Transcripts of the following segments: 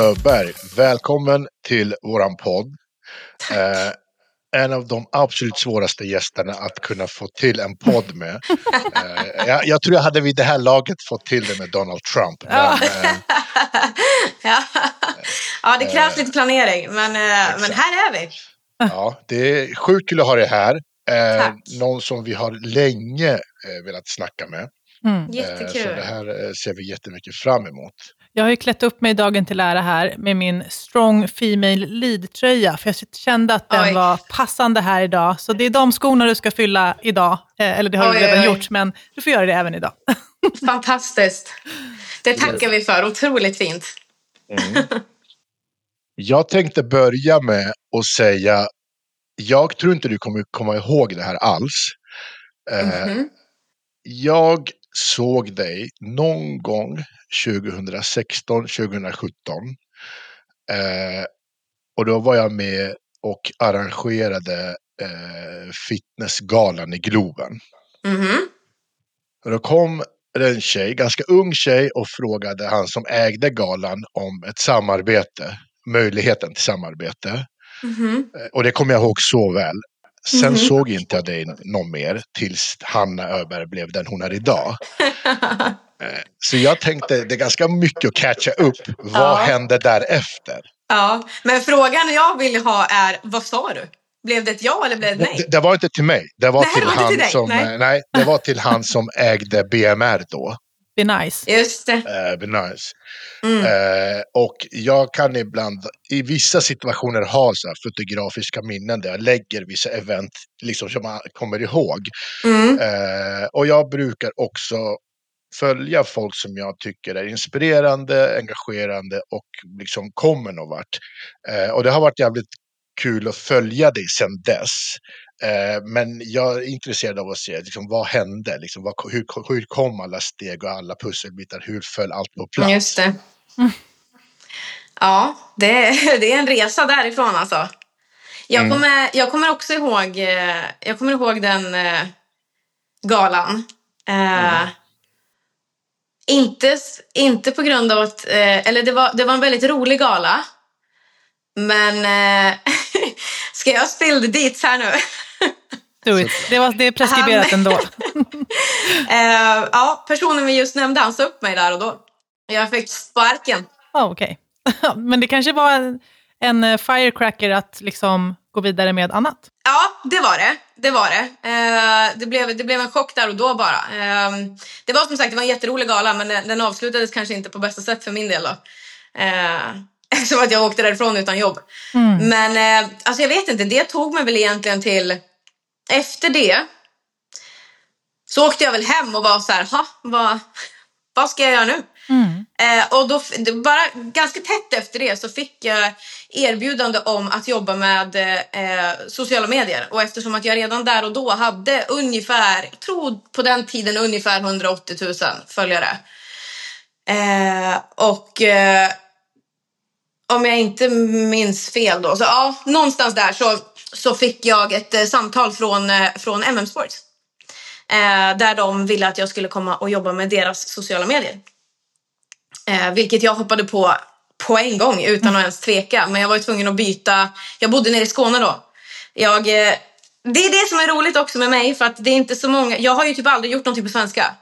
Öberg. Välkommen till våran podd. Eh, en av de absolut svåraste gästerna att kunna få till en podd med. Eh, jag, jag, tror jag hade vid det här laget fått till det med Donald Trump. Men, ja. Eh, ja. ja, det krävs lite planering, men, eh, men här är vi. Ja, det är sjukt kul att ha dig här. Eh, någon som vi har länge eh, velat snacka med. Mm. Jättekul. Så det här ser vi jättemycket fram emot. Jag har ju klätt upp mig dagen till ära här med min Strong Female Lead-tröja, för jag kände att den oj. var passande här idag. Så det är de skorna du ska fylla idag, eh, eller det har oj, du redan oj. gjort, men du får göra det även idag. Fantastiskt. Det tackar vi för, otroligt fint. Mm. Jag tänkte börja med att säga, jag tror inte du kommer komma ihåg det här alls. Mm -hmm. Jag såg dig någon gång 2016, 2017. Eh, och då var jag med och arrangerade eh, Fitnessgalan i Globen. Mm -hmm. Och då kom en tjej, ganska ung tjej, och frågade han som ägde galan om ett samarbete, möjligheten till samarbete. Mm -hmm. Och det kommer jag ihåg så väl. Sen mm -hmm. såg inte jag dig någon mer tills Hanna Öberg blev den hon är idag. Eh, så jag tänkte det är ganska mycket att catcha upp. Vad ja. hände därefter? Ja, men frågan jag vill ha är, vad sa du? Blev det ett ja eller blev det nej? Det, det var inte till mig. Det var, nej, till, han till som, nej. nej. det var till han som ägde BMR då. Be nice. Just det. Uh, be nice. Mm. Uh, och jag kan ibland i vissa situationer ha så fotografiska minnen där jag lägger vissa event liksom, som man kommer ihåg. Mm. Uh, och jag brukar också följa folk som jag tycker är inspirerande, engagerande och liksom kommer någon vart. Eh, och det har varit jävligt kul att följa dig sedan dess. Eh, men jag är intresserad av att se liksom, vad hände, liksom, vad, hur, hur kom alla steg och alla pusselbitar, hur föll allt på plats? Just det. Mm. Ja, det, det är en resa därifrån alltså. Jag mm. kommer, jag kommer också ihåg, eh, jag kommer ihåg den eh, galan. Mm. Inte, inte på grund av att... Eh, eller det var, det var en väldigt rolig gala. Men eh, ska jag spill deets här nu? Do it. Det, var, det är preskriberat ändå. eh, ja, personen vi just nämnde, han sa upp mig där och då. Jag fick sparken. Oh, Okej. Okay. Men det kanske var en, en firecracker att liksom gå vidare med annat? Ja, det var det. Det var det. Eh, det, blev, det blev en chock där och då bara. Eh, det var som sagt det var en jätterolig gala men den, den avslutades kanske inte på bästa sätt för min del. Då. Eftersom att jag åkte därifrån utan jobb. Mm. Men eh, alltså jag vet inte, det tog mig väl egentligen till... Efter det så åkte jag väl hem och var så här, vad, vad ska jag göra nu? Mm. Eh, och då, bara ganska tätt efter det så fick jag erbjudande om att jobba med eh, sociala medier. Och eftersom att jag redan där och då hade ungefär, jag tror på den tiden ungefär 180 000 följare. Eh, och eh, om jag inte minns fel då, så ja, någonstans där så, så fick jag ett eh, samtal från, eh, från MM Sports. Eh, där de ville att jag skulle komma och jobba med deras sociala medier. Eh, vilket jag hoppade på på en gång utan att ens tveka. Men jag var tvungen att byta. Jag bodde nere i Skåne då. Jag, eh, det är det som är roligt också med mig för att det är inte så många. Jag har ju typ aldrig gjort någonting på svenska.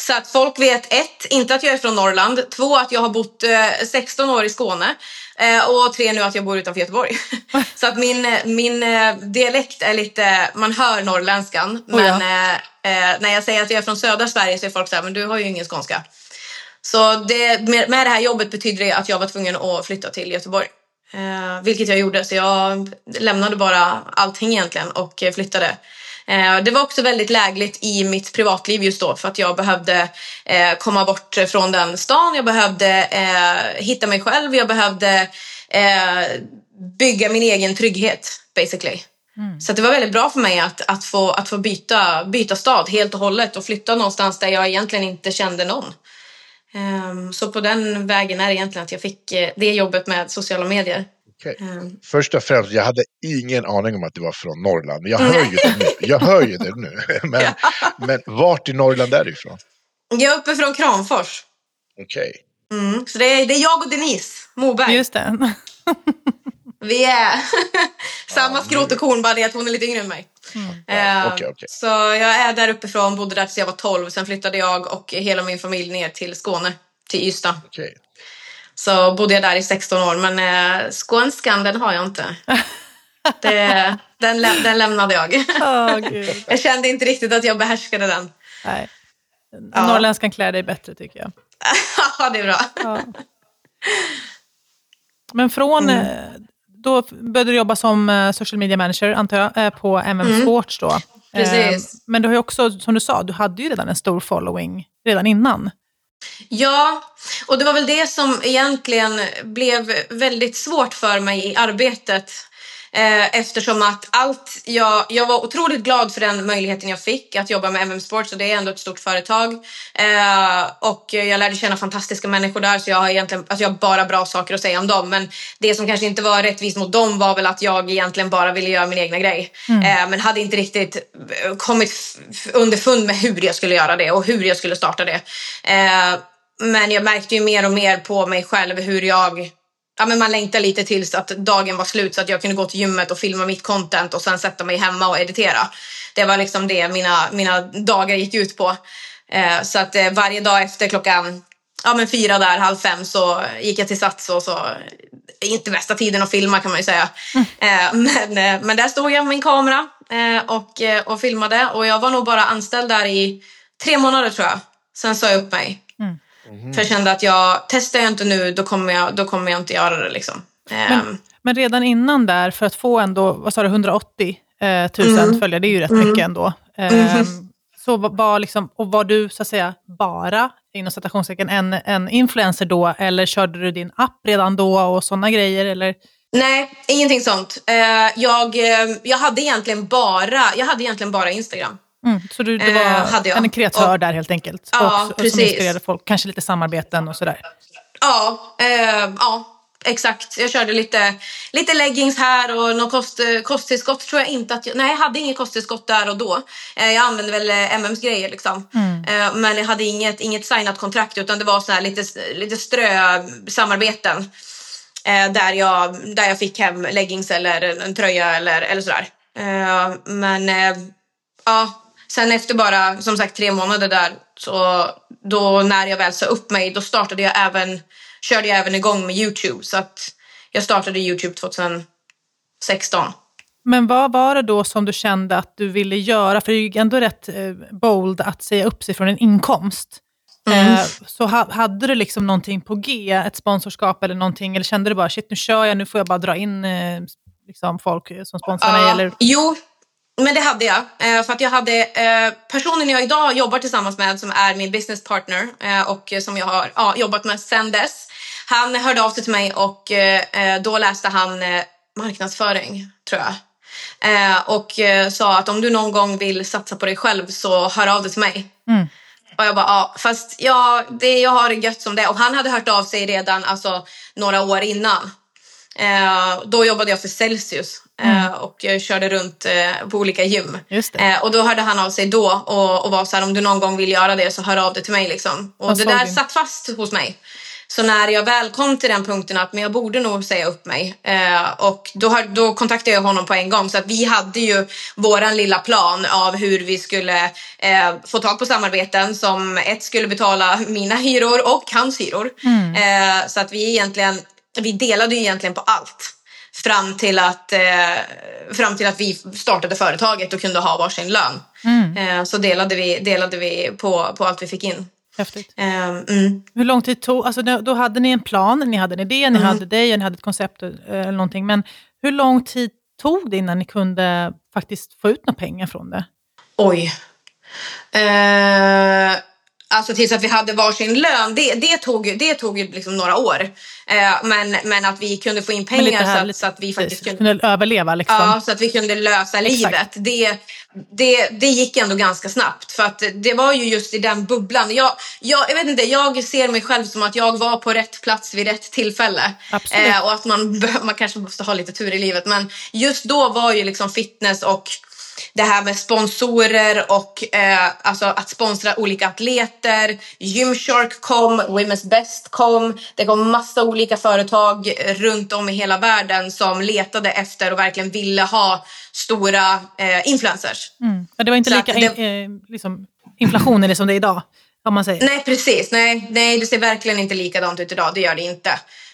Så att folk vet ett, inte att jag är från Norrland. Två, att jag har bott eh, 16 år i Skåne. Eh, och tre, nu att jag bor utanför Göteborg. så att min, min eh, dialekt är lite, man hör norrländskan. Men oh ja. Eh, när jag säger att jag är från södra Sverige så är folk så här, men du har ju ingen skånska. Så det, med, med det här jobbet betyder det att jag var tvungen att flytta till Göteborg. Eh, vilket jag gjorde, så jag lämnade bara allting egentligen och flyttade. Eh, det var också väldigt lägligt i mitt privatliv just då för att jag behövde eh, komma bort från den stan. Jag behövde eh, hitta mig själv. Jag behövde eh, bygga min egen trygghet basically. Mm. Så det var väldigt bra för mig att, att, få, att få byta, byta stad helt och hållet och flytta någonstans där jag egentligen inte kände någon. Um, så på den vägen är det egentligen att jag fick det jobbet med sociala medier. Okay. Um, Först och främst, jag hade ingen aning om att du var från Norrland. Jag hör ju det nu. Jag hör ju det nu. men, ja. men vart i Norrland är du ifrån? Jag är uppe från Kramfors. Okej. Okay. Mm. Så det är, det är jag och Denise Moberg. Just det. Vi är samma skrot och korn, bara det att hon är lite yngre än mig. Mm. Uh, okay, okay. Så jag är där uppifrån, bodde där tills jag var 12. Sen flyttade jag och hela min familj ner till Skåne, till Ystad. Okay. Så bodde jag där i 16 år, men uh, skånskan den har jag inte. Det, den, lä den lämnade jag. Oh, jag kände inte riktigt att jag behärskade den. Nej. Ja. Norrländskan klär dig bättre tycker jag. ja, det är bra. Ja. Men från, mm. Eh, då började du jobba som eh, social media manager, antar jag, eh, på MM mm. Sports då. Precis. Men du har ju också, som du sa, du hade ju redan en stor following redan innan. Ja, och det var väl det som egentligen blev väldigt svårt för mig i arbetet. Eh, eftersom att allt, jag, jag var otroligt glad för den möjligheten jag fick att jobba med MM Sports och det är ändå ett stort företag. Eh, och jag lärde känna fantastiska människor där så jag har egentligen alltså jag har bara bra saker att säga om dem. Men det som kanske inte var rättvist mot dem var väl att jag egentligen bara ville göra min egna grej. Mm. Eh, men hade inte riktigt kommit underfund med hur jag skulle göra det och hur jag skulle starta det. Eh, men jag märkte ju mer och mer på mig själv hur jag ja, men man längtar lite tills att dagen var slut så att jag kunde gå till gymmet och filma mitt content och sen sätta mig hemma och editera. Det var liksom det mina, mina dagar gick ut på. Eh, så att eh, varje dag efter klockan ja, men fyra där, halv fem så gick jag till Sats och så inte bästa tiden att filma kan man ju säga. Mm. Eh, men, eh, men där stod jag med min kamera eh, och, eh, och filmade och jag var nog bara anställd där i tre månader tror jag. Sen sa jag upp mig. Mm. För jag kände att jag testar jag inte nu då kommer jag, då kommer jag inte göra det. Liksom. Men, um, men redan innan där, för att få ändå, vad sa du, 180 eh, 000 mm. följare, det är ju rätt mm. mycket ändå. Eh, så var, liksom, och var du så att säga bara, inom citationstecken, en, en influencer då? Eller körde du din app redan då och sådana grejer? Eller? Nej, ingenting sånt. Uh, jag, uh, jag, hade egentligen bara, jag hade egentligen bara Instagram. Mm, så du, du var eh, en kreatör och, där helt enkelt? Ja, och, precis. Som inspirerade folk, kanske lite samarbeten och sådär? Ja, eh, ja exakt. Jag körde lite, lite leggings här och något kost, kosttillskott tror jag inte att jag... Nej, jag hade inget kosttillskott där och då. Eh, jag använde väl eh, MMs grejer liksom. Mm. Eh, men jag hade inget, inget signat kontrakt utan det var så här lite, lite strö samarbeten. Eh, där, jag, där jag fick hem leggings eller en tröja eller, eller sådär. Eh, men ja, Sen efter bara som sagt tre månader där så då när jag väl sa upp mig då startade jag även, körde jag även igång med Youtube så att jag startade Youtube 2016. Men vad var det då som du kände att du ville göra? För det är ju ändå rätt eh, bold att säga upp sig från en inkomst. Mm. Eh, så hade du liksom någonting på G, ett sponsorskap eller någonting, eller kände du bara shit nu kör jag, nu får jag bara dra in eh, liksom folk som sponsrar mig? Eller? Jo, men det hade jag. Eh, för att jag hade eh, personen jag idag jobbar tillsammans med som är min business partner eh, och som jag har ja, jobbat med sen dess. Han hörde av sig till mig och då läste han marknadsföring, tror jag. Och sa att om du någon gång vill satsa på dig själv så hör av dig till mig. Mm. Och jag bara, ja, fast ja, det, jag har det gött som det. Och han hade hört av sig redan alltså, några år innan. Eh, då jobbade jag för Celsius mm. och körde runt eh, på olika gym. Eh, och då hörde han av sig då och, och var så här, om du någon gång vill göra det så hör av dig till mig. Liksom. Och det där satt fast hos mig. Så när jag väl kom till den punkten att men jag borde nog säga upp mig eh, och då, då kontaktade jag honom på en gång så att vi hade ju våran lilla plan av hur vi skulle eh, få tag på samarbeten som ett skulle betala mina hyror och hans hyror. Mm. Eh, så att vi egentligen vi delade ju egentligen på allt fram till att, eh, fram till att vi startade företaget och kunde ha varsin lön. Mm. Eh, så delade vi, delade vi på, på allt vi fick in. Häftigt. Eh, mm. Hur lång tid tog, alltså då hade ni en plan, ni hade en idé, ni mm. hade dig, ni hade ett koncept eh, eller någonting. Men hur lång tid tog det innan ni kunde faktiskt få ut några pengar från det? Oj. Eh, Alltså tills att vi hade varsin lön, det, det tog, det tog liksom några år. Eh, men, men att vi kunde få in pengar så att, så att, vi faktiskt kunde, kunde överleva. Liksom. Ja, så att vi kunde lösa livet. Det, det, det gick ändå ganska snabbt. För att det var ju just i den bubblan. Jag, jag, jag vet inte, jag ser mig själv som att jag var på rätt plats vid rätt tillfälle. Eh, och att man, man kanske måste ha lite tur i livet. Men just då var ju liksom fitness och det här med sponsorer och eh, alltså att sponsra olika atleter. Gymshark kom, Women's Best kom. Det kom massa olika företag runt om i hela världen som letade efter och verkligen ville ha stora eh, influencers. Mm. Det var inte Så lika det, eh, liksom, inflation som det är idag? Om man säger. Nej, precis. Nej, nej, det ser verkligen inte likadant ut idag. Det gör det inte.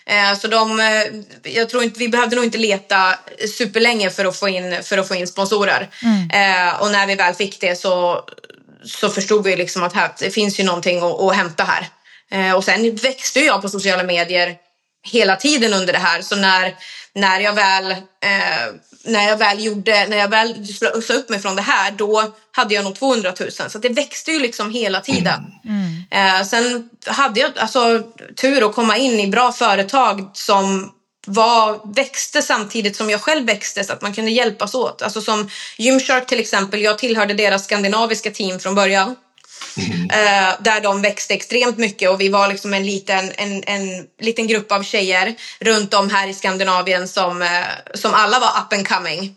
Eh, så de, eh, jag tror inte, vi behövde nog inte leta superlänge för att få in, för att få in sponsorer. Mm. Eh, och när vi väl fick det så, så förstod vi liksom att här, det finns ju någonting att, att hämta här. Och sen växte jag på sociala medier hela tiden under det här. Så när, när jag väl eh, när jag väl gjorde, när jag väl sa upp mig från det här, då hade jag nog 200 000. Så det växte ju liksom hela tiden. Mm. Eh, sen hade jag alltså tur att komma in i bra företag som var, växte samtidigt som jag själv växte så att man kunde hjälpas åt. Alltså som Gymshark till exempel, jag tillhörde deras skandinaviska team från början. Mm. Eh, där de växte extremt mycket och vi var liksom en liten, en, en liten grupp av tjejer runt om här i Skandinavien som, eh, som alla var up and coming.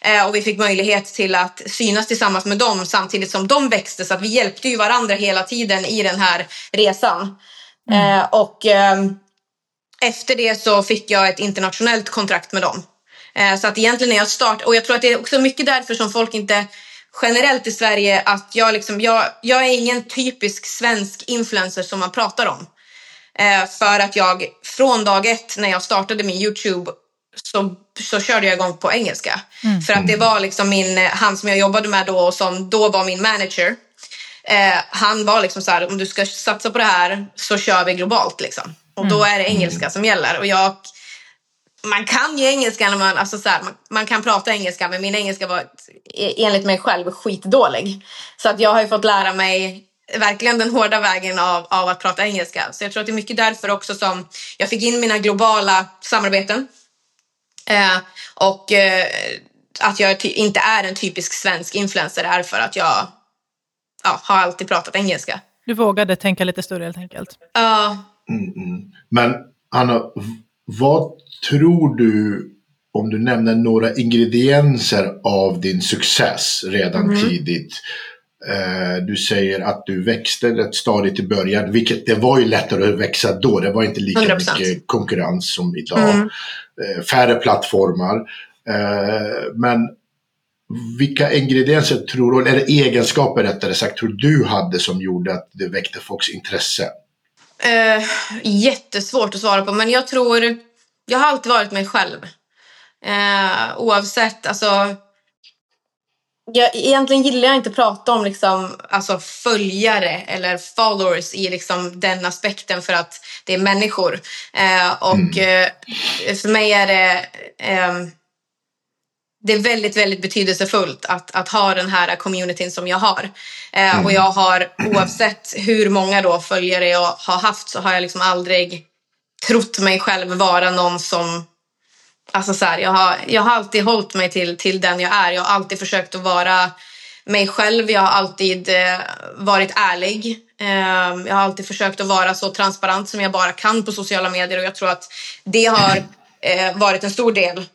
Eh, och vi fick möjlighet till att synas tillsammans med dem samtidigt som de växte så att vi hjälpte ju varandra hela tiden i den här resan. Mm. och efter det så fick jag ett internationellt kontrakt med dem. så att egentligen när jag startade, och jag tror att det är också mycket därför som folk inte generellt i Sverige att jag, liksom, jag, jag är ingen typisk svensk influencer som man pratar om. Eh, för att jag från dag ett när jag startade min Youtube så, så körde jag igång på engelska. Mm. För att det var liksom min, han som jag jobbade med då och som då var min manager. Eh, han var liksom så här, om du ska satsa på det här så kör vi globalt liksom. Och då mm. är det engelska som gäller. Och jag man kan ju engelska när man, alltså så här, man, man, kan prata engelska men min engelska var enligt mig själv skitdålig. Så att jag har ju fått lära mig verkligen den hårda vägen av, av att prata engelska. Så jag tror att det är mycket därför också som jag fick in mina globala samarbeten. Eh, och eh, att jag inte är en typisk svensk influencer är för att jag ja, har alltid pratat engelska. Du vågade tänka lite större helt enkelt? Ja. Uh, mm, mm. Men Anna, vad tror du, om du nämner några ingredienser av din success redan mm. tidigt, eh, du säger att du växte rätt stadigt i början, vilket det var ju lättare att växa då. Det var inte lika 100%. mycket konkurrens som idag. Mm. Eh, färre plattformar. Eh, men vilka ingredienser tror du, eller egenskaper rättare sagt, tror du hade som gjorde att det väckte folks intresse? Uh, jättesvårt att svara på, men jag tror jag har alltid varit mig själv. Eh, oavsett, alltså... Jag, egentligen gillar jag inte att prata om liksom, alltså, följare eller followers i liksom, den aspekten för att det är människor. Eh, och mm. eh, för mig är det... Det är väldigt, väldigt betydelsefullt att, att ha den här communityn som jag har. Eh, mm. Och jag har, oavsett hur många då följare jag har haft, så har jag liksom aldrig trott mig själv vara någon som... Alltså så här, jag, har, jag har alltid hållit mig till, till den jag är. Jag har alltid försökt att vara mig själv. Jag har alltid eh, varit ärlig. Eh, jag har alltid försökt att vara så transparent som jag bara kan på sociala medier och jag tror att det har eh, varit en stor del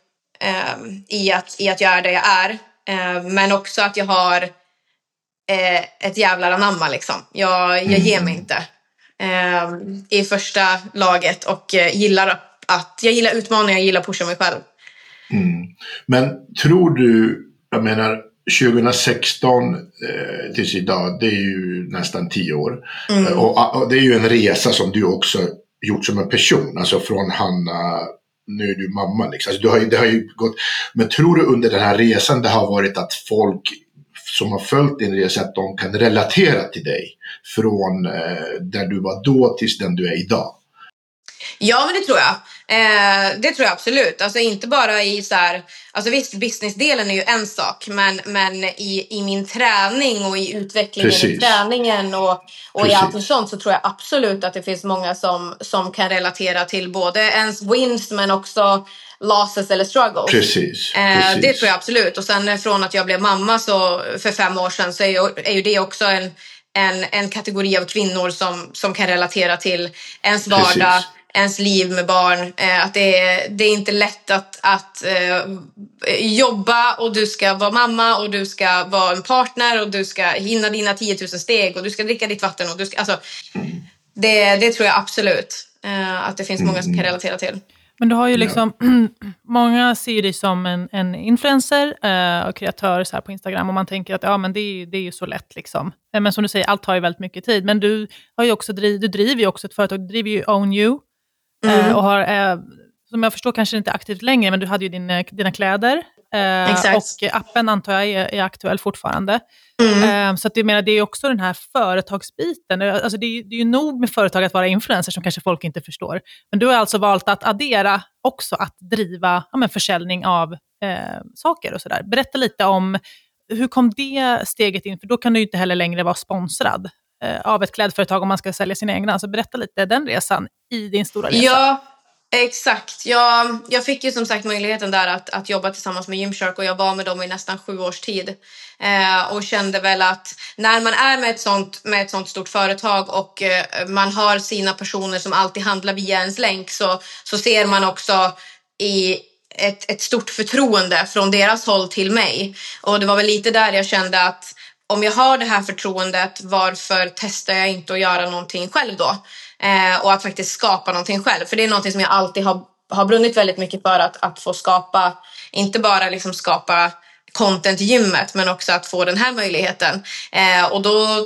i, att, i att jag är där jag är. Ehm, men också att jag har eh, ett jävla anamma liksom. Jag, jag ger mig mm. inte eh, i första laget och eh, gillar att jag gillar utmaningar, jag gillar att pusha mig själv. Mm. Men tror du, jag menar 2016 eh, tills idag, det är ju nästan tio år. Mm. Och, och, det är ju en resa som du också gjort som en person, alltså från Hanna nu är du mamma. Liksom. Alltså, du har, det har ju gått, men tror du under den här resan det har varit att folk som har följt din resa att de kan relatera till dig från eh, där du var då tills den du är idag? Ja, men det tror jag. Eh, det tror jag absolut. Alltså inte bara i så här, alltså visst businessdelen är ju en sak, men, men i, i min träning och i utvecklingen Precis. i träningen och, och i allt sånt så tror jag absolut att det finns många som, som kan relatera till både ens wins men också losses eller struggles. Precis, eh, precis. Det tror jag absolut. Och sen från att jag blev mamma så för fem år sedan så är ju, är ju det också en, en, en kategori av kvinnor som, som kan relatera till ens vardag. Ens liv med barn. Eh, att det är, det är inte lätt att, att eh, jobba och du ska vara mamma och du ska vara en partner och du ska hinna dina 10 000 steg och du ska dricka ditt vatten. Och du ska, alltså, det, det tror jag absolut eh, att det finns många som kan mm. relatera till. Men du har ju liksom, ja. många ser dig som en, en influencer eh, och kreatör så här på Instagram och man tänker att ja, men det, är, det är ju så lätt. Liksom. Men som du säger, allt tar ju väldigt mycket tid. Men du, har ju också driv, du driver ju också ett företag, du driver ju Own You. Eh, mm. och har, eh, som jag förstår kanske inte aktivt längre, men du hade ju din, eh, dina kläder. och appen antar jag är, är aktuell fortfarande. Mm. Så att jag menar, det är också den här företagsbiten. Alltså det, är, det är ju nog med företag att vara influencer som kanske folk inte förstår. Men du har alltså valt att addera också att driva ja, men försäljning av eh, saker och sådär. Berätta lite om hur kom det steget in? För då kan du ju inte heller längre vara sponsrad Eh, av ett klädföretag om man ska sälja sina egna. Så berätta lite den resan i din stora resa. Ja, Exakt. Jag, jag fick ju som sagt möjligheten där att, att jobba tillsammans med Gymshark och jag var med dem i nästan sju års tid. Eh, och kände väl att när man är med ett sånt, med ett sånt stort företag och eh, man har sina personer som alltid handlar via ens länk så, så ser man också i ett, ett stort förtroende från deras håll till mig. Och det var väl lite där jag kände att om jag har det här förtroendet, varför testar jag inte att göra någonting själv då? Eh, och att faktiskt skapa någonting själv. För det är någonting som jag alltid har, har brunnit väldigt mycket för att, att få skapa, inte bara liksom skapa content i gymmet men också att få den här möjligheten. Eh, och då,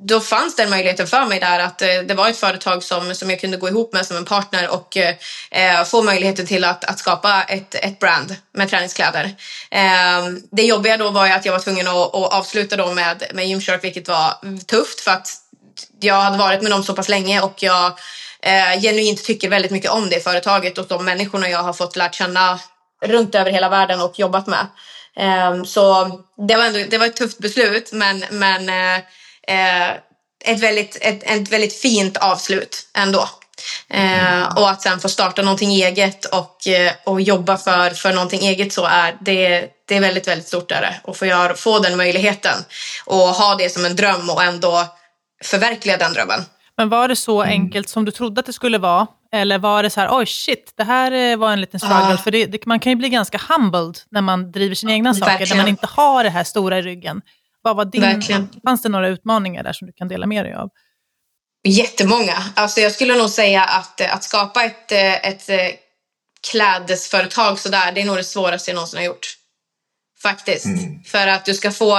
då fanns den möjligheten för mig där att eh, det var ett företag som, som jag kunde gå ihop med som en partner och eh, eh få möjligheten till att, att skapa ett, ett brand med träningskläder. Eh, det jobbiga då var att jag var tvungen att, att avsluta då med, med Gymshark vilket var tufft för att jag hade varit med dem så pass länge och jag eh, genuint tycker väldigt mycket om det företaget och de människorna jag har fått lärt känna runt över hela världen och jobbat med. Eh, så det var, ändå, det var ett tufft beslut men, men eh ett, väldigt, ett, ett väldigt fint avslut ändå. Eh, och att sen få starta någonting eget och, eh, och jobba för, för någonting eget så är det, det är väldigt, väldigt stort. Där. Och få, göra, få den möjligheten och ha det som en dröm och ändå förverkliga den drömmen. Men var det så mm. enkelt som du trodde att det skulle vara? Eller var det så här, oj shit, det här eh, var en liten struggle? Ah. För det, det, man kan ju bli ganska humbled när man driver sina egna saker, när man inte har det här stora i ryggen. Vad var din, Verkligen. fanns det några utmaningar där som du kan dela med dig av? Jättemånga. Alltså jag skulle nog säga att, eh, att skapa ett, eh, ett klädesföretag sådär, det är nog det svåraste jag någonsin har gjort. Faktiskt. Mm. För att du ska få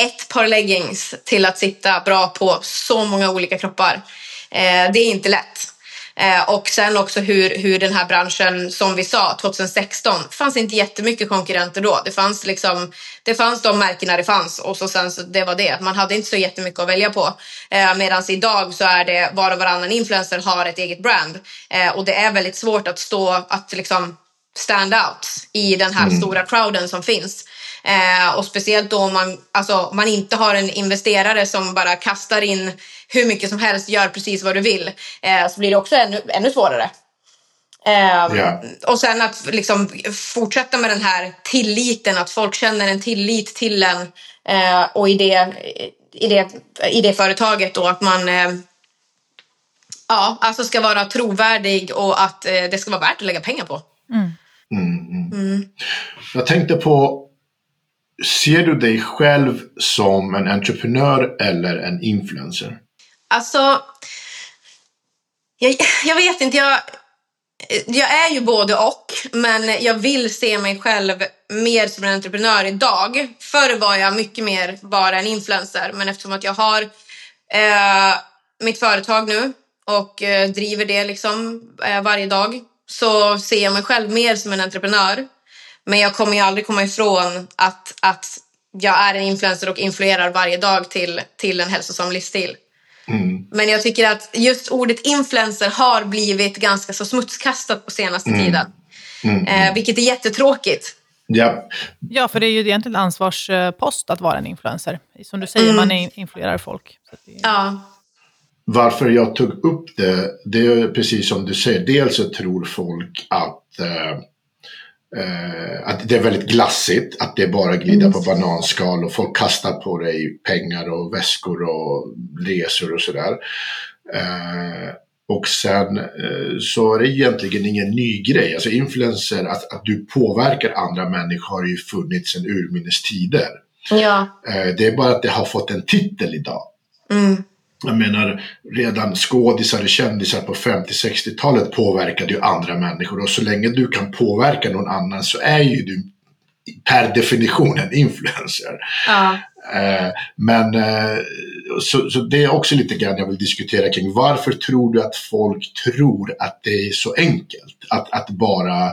ett par leggings till att sitta bra på så många olika kroppar. Eh, det är inte lätt. Eh, och sen också hur, hur den här branschen, som vi sa, 2016, fanns inte jättemycket konkurrenter då. Det fanns, liksom, det fanns de märkena det fanns och så sen så det var det. Man hade inte så jättemycket att välja på. Eh, Medan idag så är det var och varannan influencer har ett eget brand. Eh, och det är väldigt svårt att stå, att liksom stand out i den här mm. stora crowden som finns. Eh, och speciellt då om man, alltså, man inte har en investerare som bara kastar in hur mycket som helst, gör precis vad du vill, eh, så blir det också ännu, ännu svårare. Eh, yeah. Och sen att liksom fortsätta med den här tilliten, att folk känner en tillit till en eh, och i det, i, det, i det företaget och att man eh, ja, alltså ska vara trovärdig och att eh, det ska vara värt att lägga pengar på. Mm. Mm, mm. mm. Jag tänkte på Ser du dig själv som en entreprenör eller en influencer? Alltså, jag, jag vet inte. Jag, jag är ju både och, men jag vill se mig själv mer som en entreprenör idag. Förr var jag mycket mer bara en influencer, men eftersom att jag har eh, mitt företag nu och eh, driver det liksom eh, varje dag så ser jag mig själv mer som en entreprenör. Men jag kommer ju aldrig komma ifrån att, att jag är en influencer och influerar varje dag till, till en hälsosam livsstil. Mm. Men jag tycker att just ordet influencer har blivit ganska så smutskastat på senaste mm. tiden. Mm. Eh, vilket är jättetråkigt. Ja. ja, för det är ju egentligen en ansvarspost att vara en influencer. Som du säger, man mm. influerar folk. Är... Ja. Varför jag tog upp det, det är precis som du säger. Dels så tror folk att eh, Uh, att det är väldigt glassigt, att det är bara glida mm. på bananskal och folk kastar på dig pengar och väskor och resor och sådär. Uh, Och sen eh, så är det egentligen ingen ny grej. Alltså influencer, att, att du påverkar andra människor har ju funnits sedan urminnes tider. Ja. Eh, det är bara att det har fått en titel idag. Mm. Jag menar, redan skådisar och kändisar på 50-60-talet påverkade ju andra människor och så länge du kan påverka någon annan så är ju du per definition en influencer. Ja. Eh, men eh, så, så, det är också lite grann jag vill diskutera kring. Varför tror du att folk tror att det är så enkelt? Att, att bara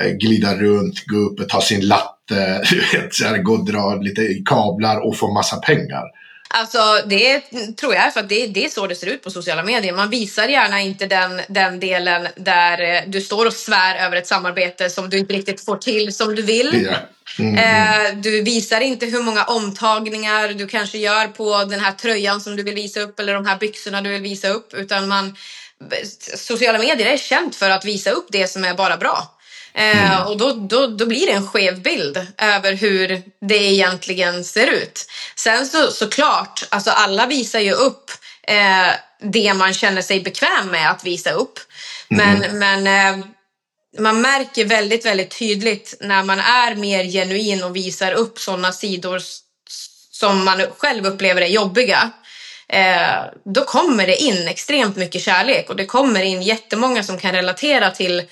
eh, glida runt, gå upp och ta sin latte, så här, gå och dra lite kablar och få massa pengar. Alltså det tror jag för att det, det är så det ser ut på sociala medier. Man visar gärna inte den, den delen där eh, du står och svär över ett samarbete som du inte riktigt får till som du vill. Yeah. Mm, mm. Eh, du visar inte hur många omtagningar du kanske gör på den här tröjan som du vill visa upp eller de här byxorna du vill visa upp. Utan man, sociala medier är känt för att visa upp det som är bara bra. Eh, mm. och då, då, då blir det en skev bild över hur det egentligen ser ut. Sen så såklart, alltså alla visar ju upp eh, det man känner sig bekväm med att visa upp. Men, mm. men eh, man märker väldigt, väldigt tydligt när man är mer genuin och visar upp sådana sidor som man själv upplever är jobbiga. Eh, då kommer det in extremt mycket kärlek och det kommer in jättemånga som kan relatera till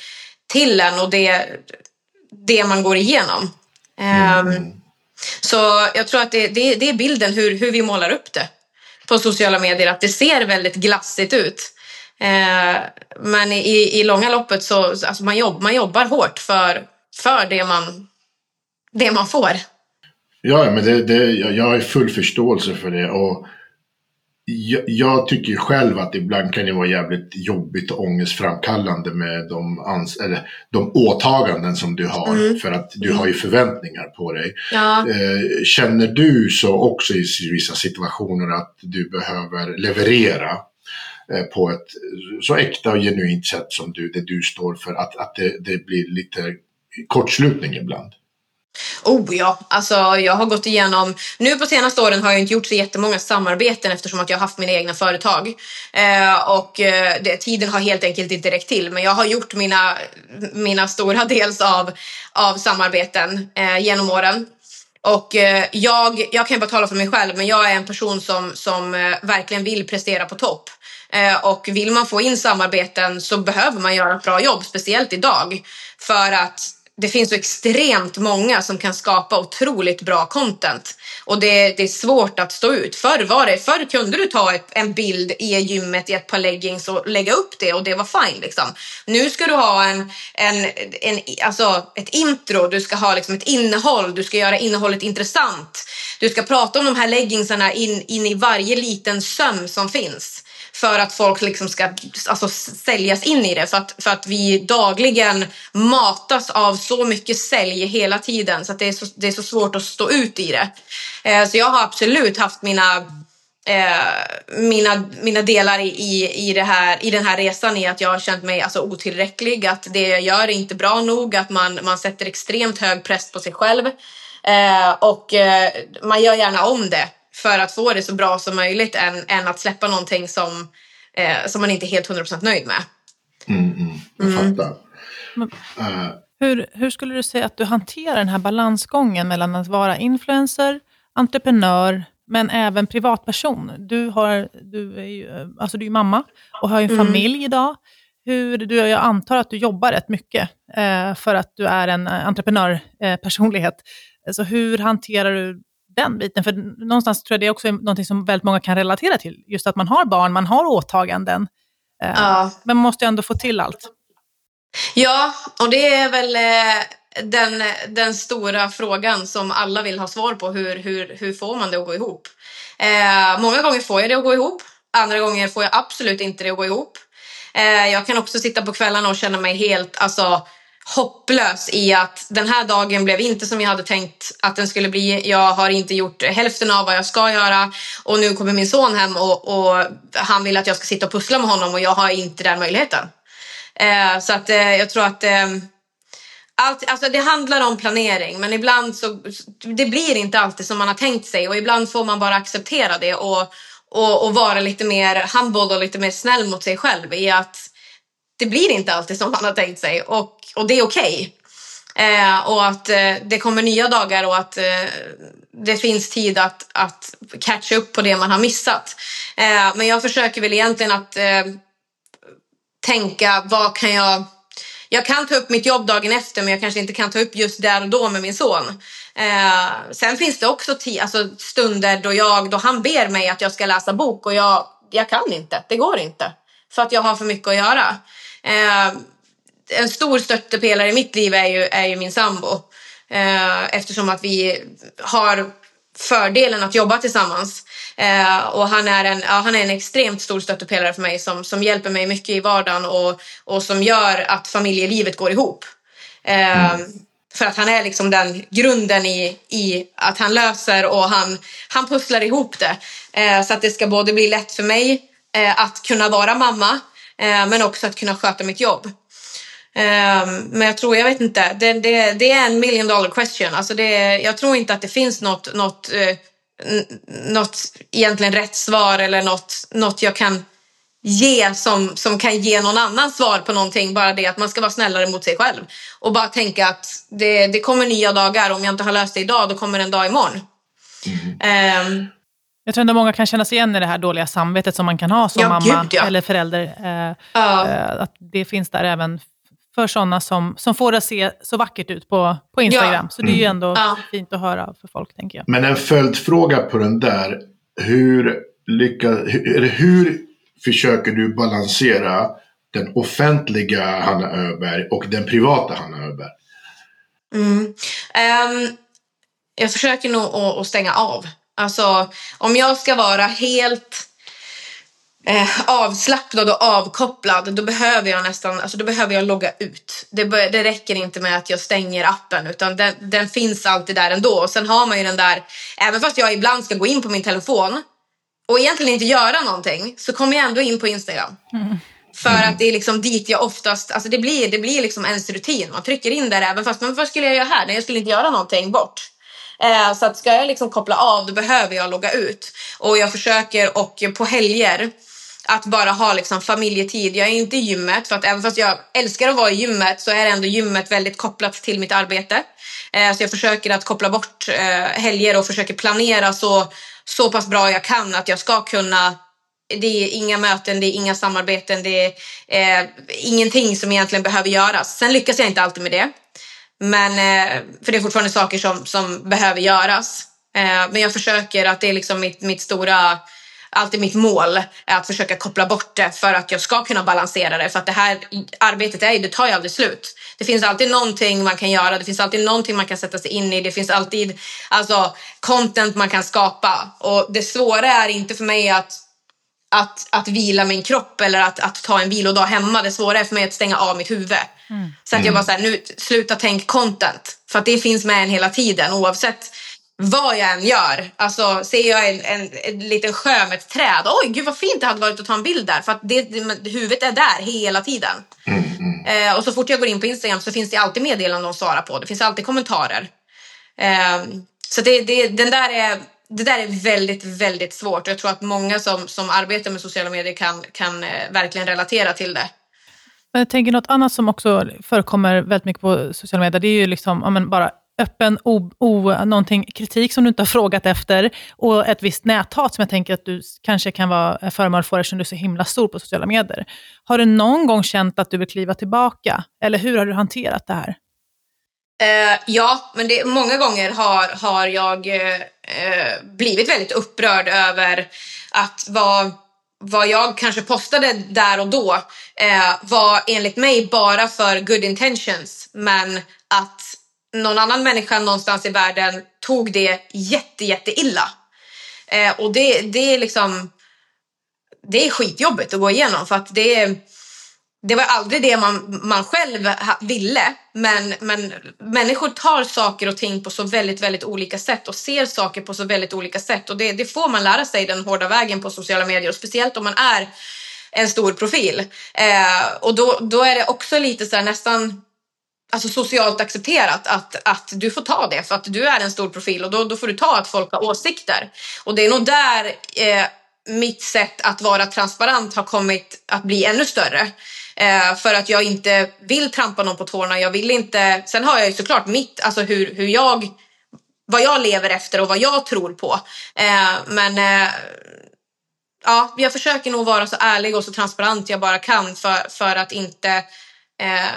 till en och det, det man går igenom. Mm. Um, så jag tror att det, det, det, är bilden hur, hur vi målar upp det på sociala medier, att det ser väldigt glassigt ut. Uh, men i, i långa loppet så alltså man, jobb, man jobbar hårt för, för det, man, det man får. Ja, men det, det, jag har full förståelse för det. Och jag, jag, tycker själv att ibland kan det vara jävligt jobbigt och ångestframkallande med de, ans eller, de åtaganden som du har. Mm. För att du har ju förväntningar på dig. Ja. Eh, känner du så också i vissa situationer att du behöver leverera eh, på ett så äkta och genuint sätt som du, det du står för? Att, att det, det blir lite kortslutning ibland? Oh ja, alltså jag har gått igenom, nu på senaste åren har jag inte gjort så jättemånga samarbeten eftersom att jag har haft mina egna företag. Eh, och eh, det, tiden har helt enkelt inte räckt till. Men jag har gjort mina, mina stora dels av, av samarbeten eh, genom åren. Och eh, jag, jag kan bara tala för mig själv, men jag är en person som, som eh, verkligen vill prestera på topp. Eh, och vill man få in samarbeten så behöver man göra ett bra jobb, speciellt idag. För att det finns så extremt många som kan skapa otroligt bra content. Och det, det är svårt att stå ut. Förr, var det, förr kunde du ta ett, en bild i gymmet i ett par leggings och lägga upp det och det var fine. Liksom. Nu ska du ha en, en, en, alltså ett intro, du ska ha liksom ett innehåll, du ska göra innehållet intressant. Du ska prata om de här leggingsarna in, in i varje liten söm som finns för att folk liksom ska alltså, säljas in i det. För att, för att vi dagligen matas av så mycket sälj hela tiden så att det är så, det är så svårt att stå ut i det. Eh, så jag har absolut haft mina eh, mina, mina delar i, i, det här, i den här resan i att jag har känt mig alltså, otillräcklig, att det jag gör är inte bra nog, att man, man sätter extremt hög press på sig själv. Eh, och eh, man gör gärna om det för att få det så bra som möjligt än, än att släppa någonting som, eh, som man inte är helt 100% nöjd med. Mm, mm, jag mm. fattar. Men, uh. hur, hur skulle du säga att du hanterar den här balansgången mellan att vara influencer, entreprenör, men även privatperson? Du, har, du är ju alltså du är mamma och har en mm. familj idag. Hur, du, jag antar att du jobbar rätt mycket eh, för att du är en entreprenörpersonlighet. Eh, alltså hur hanterar du den biten. För någonstans tror jag det också är något som väldigt många kan relatera till. Just att man har barn, man har åtaganden. Eh, ja. Men man måste ju ändå få till allt. Ja, och det är väl eh, den, den stora frågan som alla vill ha svar på. Hur, hur, hur får man det att gå ihop? Eh, många gånger får jag det att gå ihop. Andra gånger får jag absolut inte det att gå ihop. Eh, jag kan också sitta på kvällarna och känna mig helt alltså, hopplös i att den här dagen blev inte som jag hade tänkt att den skulle bli. Jag har inte gjort hälften av vad jag ska göra och nu kommer min son hem och, och han vill att jag ska sitta och pussla med honom och jag har inte den möjligheten. Eh, så att eh, jag tror att eh, allt, alltså det handlar om planering men ibland så det blir inte alltid som man har tänkt sig och ibland får man bara acceptera det och, och, och vara lite mer humble och lite mer snäll mot sig själv i att det blir inte alltid som man har tänkt sig och, och det är okej. Okay. Eh, och att eh, det kommer nya dagar och att eh, det finns tid att, att catcha upp på det man har missat. Eh, men jag försöker väl egentligen att eh, tänka vad kan jag jag kan ta upp mitt jobb dagen efter men jag kanske inte kan ta upp just där och då med min son. Eh, sen finns det också alltså, stunder då, jag, då han ber mig att jag ska läsa bok och jag, jag kan inte. Det går inte. För att jag har för mycket att göra. Eh, en stor stöttepelare i mitt liv är ju, är ju min sambo. Eh, eftersom att vi har fördelen att jobba tillsammans. Eh, och han är, en, ja, han är en extremt stor stöttepelare för mig som, som hjälper mig mycket i vardagen och, och som gör att familjelivet går ihop. Eh, mm. För att han är liksom den grunden i, i att han löser och han, han pusslar ihop det. Eh, så att det ska både bli lätt för mig eh, att kunna vara mamma men också att kunna sköta mitt jobb. Ehm, men jag tror, jag vet inte, det, det, det, är en million dollar question. Alltså det, jag tror inte att det finns något, något, eh, något egentligen rätt svar eller något, något jag kan ge som, som kan ge någon annan svar på någonting. Bara det att man ska vara snällare mot sig själv. Och bara tänka att det, det kommer nya dagar. Om jag inte har löst det idag, då kommer en dag imorgon. Mm. Um, jag tror ändå många kan känna sig igen i det här dåliga samvetet som man kan ha som ja, mamma gud, ja. eller förälder. Eh, ja. eh, att det finns där även för sådana som, som får det att se så vackert ut på, på Instagram. Ja. Så det är ju mm. ändå mm. fint att höra för folk, tänker jag. Men en följdfråga på den där. Hur, lycka, hur, hur försöker du balansera den offentliga Hanna Öberg och den privata Hanna Öberg? Mm. Um, jag försöker nog att, att stänga av. Alltså, om jag ska vara helt eh, avslappnad och avkopplad då behöver jag nästan alltså då behöver jag logga ut. Det, det räcker inte med att jag stänger appen utan den, den, finns alltid där ändå. Och sen har man ju den där, även fast jag ibland ska gå in på min telefon och egentligen inte göra någonting så kommer jag ändå in på Instagram. Mm. För att det är liksom dit jag oftast, alltså det blir, det blir liksom ens rutin. Man trycker in där även fast, men vad skulle jag göra här? Nej, jag skulle inte göra någonting, bort. Eh, så att ska jag liksom koppla av då behöver jag logga ut. Och jag försöker och på helger att bara ha liksom familjetid. Jag är inte i gymmet för att även fast jag älskar att vara i gymmet så är ändå gymmet väldigt kopplat till mitt arbete. Eh, så jag försöker att koppla bort eh, helger och försöker planera så, så pass bra jag kan att jag ska kunna det är inga möten, det är inga samarbeten, det är eh, ingenting som egentligen behöver göras. Sen lyckas jag inte alltid med det. Men, eh, för det är fortfarande saker som, som behöver göras. Eh, men jag försöker att det är liksom mitt, mitt stora alltid mitt mål är att försöka koppla bort det för att jag ska kunna balansera det. För att det här arbetet är, det tar ju aldrig slut. Det finns alltid någonting man kan göra, det finns alltid någonting man kan sätta sig in i, det finns alltid alltså, content man kan skapa. Och det svåra är inte för mig att att, att vila min kropp eller att, att ta en vilodag hemma. Det svåra är för mig att stänga av mitt huvud. Mm. Så att jag bara säger nu sluta tänk content. För att det finns med en hela tiden oavsett vad jag än gör. Alltså ser jag en, en, en liten sjö med ett träd. Oj, gud vad fint det hade varit att ta en bild där. För att det, det, huvudet är där hela tiden. Mm. Eh, och så fort jag går in på Instagram så finns det alltid meddelanden att svara på. Det finns alltid kommentarer. Eh, så det, det, den där är, det där är väldigt, väldigt svårt. Och jag tror att många som, som arbetar med sociala medier kan, kan eh, verkligen relatera till det. Men jag tänker något annat som också förekommer väldigt mycket på sociala medier, det är ju liksom, ja, men bara öppen o, o, någonting, kritik som du inte har frågat efter och ett visst näthat som jag tänker att du kanske kan vara eh, föremål för eftersom du är så himla stor på sociala medier. Har du någon gång känt att du vill kliva tillbaka? Eller hur har du hanterat det här? Uh, ja, men det, många gånger har, har jag uh, blivit väldigt upprörd över att vad, vad jag kanske postade där och då uh, var enligt mig bara för good intentions men att någon annan människa någonstans i världen tog det jätte, jätte illa. Och det, det är liksom det är skitjobbigt att gå igenom för att det, det var aldrig det man, man själv ville. Men, men människor tar saker och ting på så väldigt, väldigt olika sätt och ser saker på så väldigt olika sätt. Och det, det får man lära sig den hårda vägen på sociala medier och speciellt om man är en stor profil. Eh, och då, då är det också lite så här, nästan alltså socialt accepterat att, att du får ta det för att du är en stor profil och då, då får du ta att folk har åsikter. Och det är nog där eh, mitt sätt att vara transparent har kommit att bli ännu större. Eh, för att jag inte vill trampa någon på tårna. Jag vill inte... Sen har jag ju såklart mitt, alltså hur, hur jag... Vad jag lever efter och vad jag tror på. Eh, men eh, ja, jag försöker nog vara så ärlig och så transparent jag bara kan för, för att inte eh,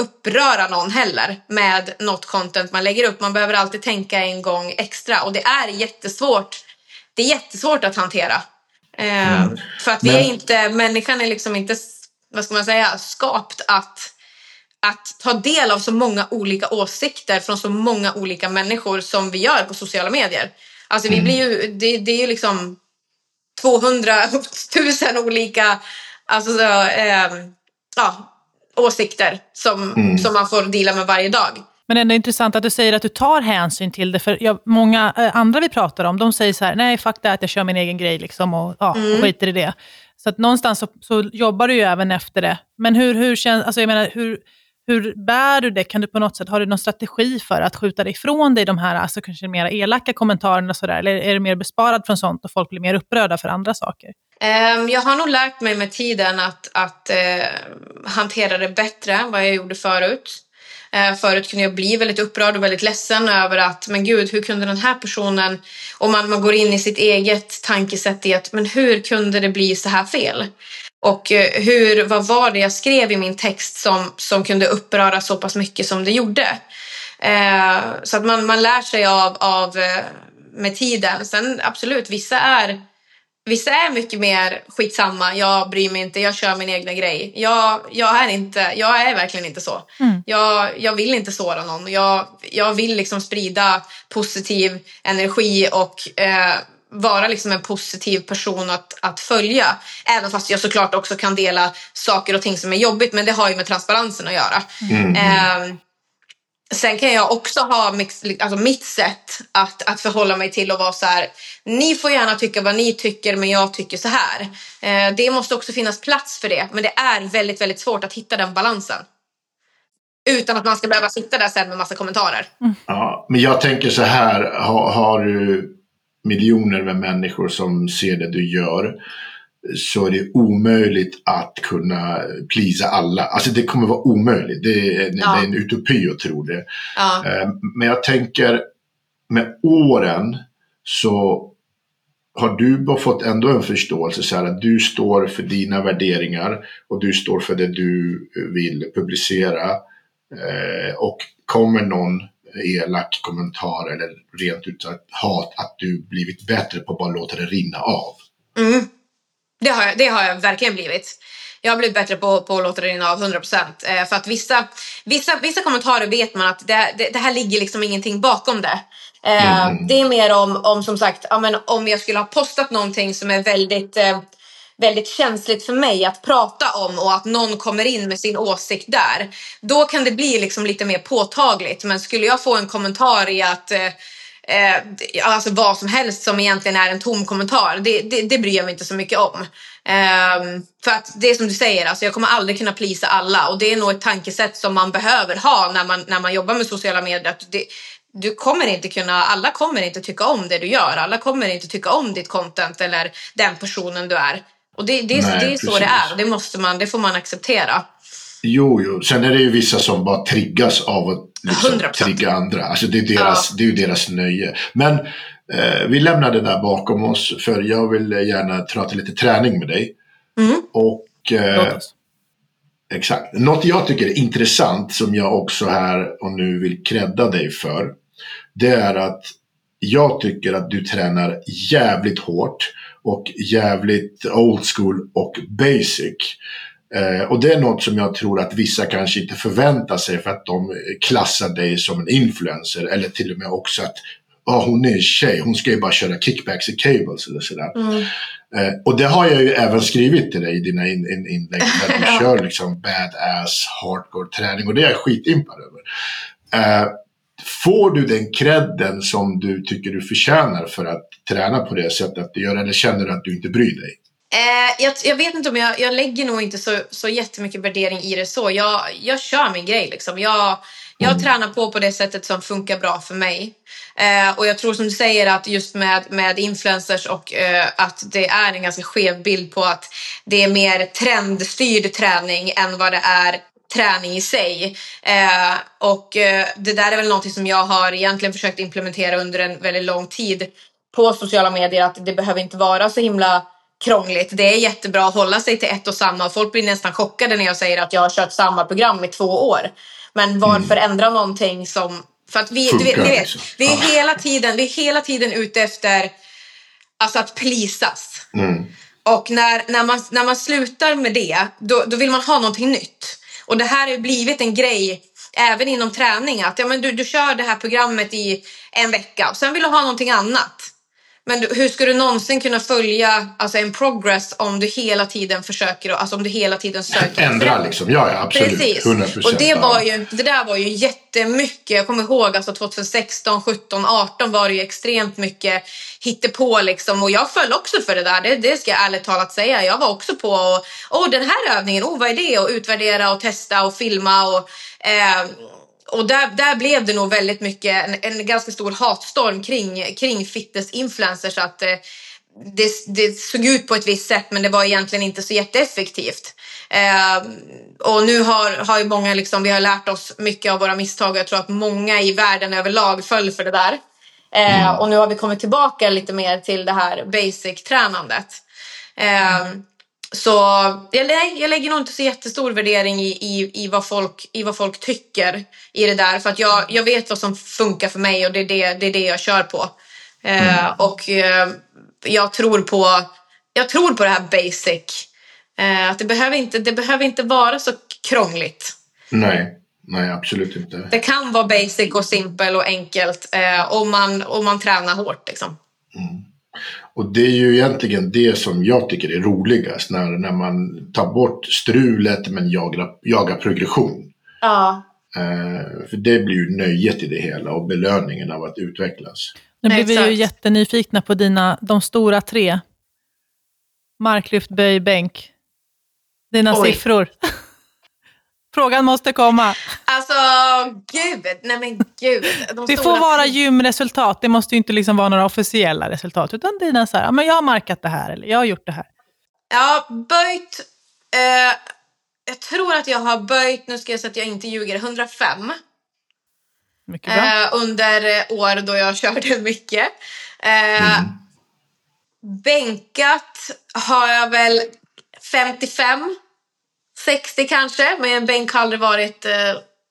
uppröra någon heller med något content man lägger upp. Man behöver alltid tänka en gång extra och det är jättesvårt. Det är jättesvårt att hantera. Mm. För att vi Men... är inte, människan är liksom inte, vad ska man säga, skapt att att ta del av så många olika åsikter från så många olika människor som vi gör på sociala medier. Alltså vi mm. blir ju, det, det är ju liksom 200 000 olika alltså, eh, ja, åsikter som, mm. som man får dela med varje dag. Men det är intressant att du säger att du tar hänsyn till det, för jag, många eh, andra vi pratar om, de säger så här, nej fuck det att jag kör min egen grej liksom och, ja, mm. och skiter i det. Så att någonstans så, så, jobbar du ju även efter det. Men hur, hur känns, alltså jag menar, hur, hur bär du det? Kan du på något sätt, har du någon strategi för att skjuta dig ifrån dig de här alltså kanske mer elaka kommentarerna sådär? Eller är du mer besparad från sånt och folk blir mer upprörda för andra saker? Ehm, jag har nog lärt mig med tiden att, att eh, hantera det bättre än vad jag gjorde förut. Eh, förut kunde jag bli väldigt upprörd och väldigt ledsen över att men gud, hur kunde den här personen... Och man, man går in i sitt eget tankesätt i att men hur kunde det bli så här fel? Och eh, hur, vad var det jag skrev i min text som, som kunde uppröra så pass mycket som det gjorde? Eh, så att man, man lär sig av, av eh, med tiden. Sen absolut, vissa är, vissa är mycket mer skitsamma. Jag bryr mig inte, jag kör min egna grej. Jag, jag, är, inte, jag är verkligen inte så. Mm. Jag, jag vill inte såra någon. Jag, jag vill liksom sprida positiv energi och eh, vara liksom en positiv person att, att följa. Även fast jag såklart också kan dela saker och ting som är jobbigt men det har ju med transparensen att göra. Mm. Eh, sen kan jag också ha mix, alltså mitt sätt att, att förhålla mig till och vara så här. Ni får gärna tycka vad ni tycker men jag tycker så här. Eh, det måste också finnas plats för det men det är väldigt väldigt svårt att hitta den balansen. Utan att man ska behöva sitta där sen med massa kommentarer. Mm. Ja, men jag tänker så här, har, har du miljoner med människor som ser det du gör så är det omöjligt att kunna plisa alla. Alltså det kommer vara omöjligt. Det är, ja. det är en utopi att tro det. Ja. Eh, men jag tänker med åren så har du bara fått ändå en förståelse så här att du står för dina värderingar och du står för det du vill publicera. Eh, och kommer någon elak kommentar eller rent ut sagt hat att du blivit bättre på att bara låta det rinna av? Mm. Det, har jag, det har jag verkligen blivit. Jag har blivit bättre på, på att låta det rinna av 100 procent. Eh, för att vissa, vissa, vissa kommentarer vet man att det, det, det här ligger liksom ingenting bakom det. Eh, mm. Det är mer om, om som sagt, ja, men om jag skulle ha postat någonting som är väldigt eh, väldigt känsligt för mig att prata om och att någon kommer in med sin åsikt där. Då kan det bli liksom lite mer påtagligt. Men skulle jag få en kommentar i att eh, eh, alltså vad som helst som egentligen är en tom kommentar, det, det, det bryr jag mig inte så mycket om. Um, för att det är som du säger, alltså jag kommer aldrig kunna plisa alla och det är nog ett tankesätt som man behöver ha när man, när man jobbar med sociala medier. Att det, du kommer inte kunna, alla kommer inte tycka om det du gör, alla kommer inte tycka om ditt content eller den personen du är. Och det, det, Nej, det är så det är det, måste man, det får man acceptera. Jo, jo. Sen är det ju vissa som bara triggas av att liksom trigga andra. Alltså det är, deras, ja. det är ju deras nöje. Men eh, vi lämnar det där bakom oss för jag vill gärna prata lite träning med dig. Mm. Och eh, Exakt. Något jag tycker är intressant som jag också här och nu vill credda dig för. Det är att jag tycker att du tränar jävligt hårt och jävligt old school och basic. Eh, och det är något som jag tror att vissa kanske inte förväntar sig för att de klassar dig som en influencer eller till och med också att oh, hon är en tjej, hon ska ju bara köra kickbacks i cables eller sådär. Mm. Eh, och det har jag ju även skrivit till dig i dina in, in, inlägg där du kör liksom badass hardcore träning och det är jag skitimpad över. Eh, Får du den credden som du tycker du förtjänar för att träna på det sättet du gör eller känner du att du inte bryr dig? Eh, jag, jag, vet inte om jag, jag lägger nog inte så, så jättemycket värdering i det så. Jag, jag kör min grej liksom. Jag, Jag mm. tränar på på det sättet som funkar bra för mig. Eh, och jag tror som du säger att just med, med influencers och eh, att det är en ganska skev bild på att det är mer trendstyrd träning än vad det är träning i sig. Eh, och eh, det där är väl någonting som jag har egentligen försökt implementera under en väldigt lång tid på sociala medier att det behöver inte vara så himla krångligt. Det är jättebra att hålla sig till ett och samma. Folk blir nästan chockade när jag säger att jag har kört samma program i två år. Men varför mm. ändra någonting som... För att vi, Funkar, du vet, liksom. vi, är hela tiden, vi är hela tiden ute efter alltså att plisas. Mm. Och när, när, man, när man slutar med det, då, då vill man ha någonting nytt. Och det här har blivit en grej även inom träning. Att ja, men du, du kör det här programmet i en vecka och sen vill du ha någonting annat. Men hur ska du någonsin kunna följa alltså, en progress om du hela tiden försöker, alltså om du hela tiden söker Ändra liksom, ja, ja absolut. Precis. 100%, och det, var ju, det där var ju jättemycket, jag kommer ihåg alltså 2016, 17, 18 var det ju extremt mycket hittepå liksom och jag föll också för det där, det, det ska jag ärligt talat säga. Jag var också på och, åh den här övningen, åh vad är det? Och utvärdera och testa och filma och eh, och där, där blev det nog väldigt mycket en, en ganska stor hatstorm kring, kring fitness-influencers. Att, eh, det, det, såg ut på ett visst sätt men det var egentligen inte så jätteeffektivt. Eh, och nu har, har ju många liksom, vi har lärt oss mycket av våra misstag jag tror att många i världen överlag föll för det där. Eh. Och nu har vi kommit tillbaka lite mer till det här basic-tränandet. Eh, så jag, jag lägger nog inte så jättestor värdering i, i, i, vad folk, i vad folk tycker i det där. För att jag, jag vet vad som funkar för mig och det är det, det, är det jag kör på. Eh, mm. och eh, jag tror på jag tror på det här basic. Eh, att det behöver, inte, det behöver inte vara så krångligt. Nej, nej absolut inte. Det kan vara basic och simpel och enkelt eh, om, man, om man tränar hårt. Liksom. Mm. Och det är ju egentligen det som jag tycker är roligast när, när man tar bort strulet men jagar, jagar progression. Ja. Uh, för det blir ju nöjet i det hela och belöningen av att utvecklas. Nu blir vi ju jättenyfikna på dina, de stora tre. Marklyft, böj, bänk. Dina Oj. siffror. Frågan måste komma. Alltså, gud. Nej men gud. De det får vara gymresultat. Det måste ju inte liksom vara några officiella resultat. Utan dina så här, men jag har markat det här eller jag har gjort det här. Ja, böjt. Eh, jag tror att jag har böjt, nu ska jag säga att jag inte ljuger, 105. Mycket bra. Eh, under år då jag körde mycket. Eh, mm. Bänkat har jag väl 55. 60 kanske, men en bänk har aldrig varit eh,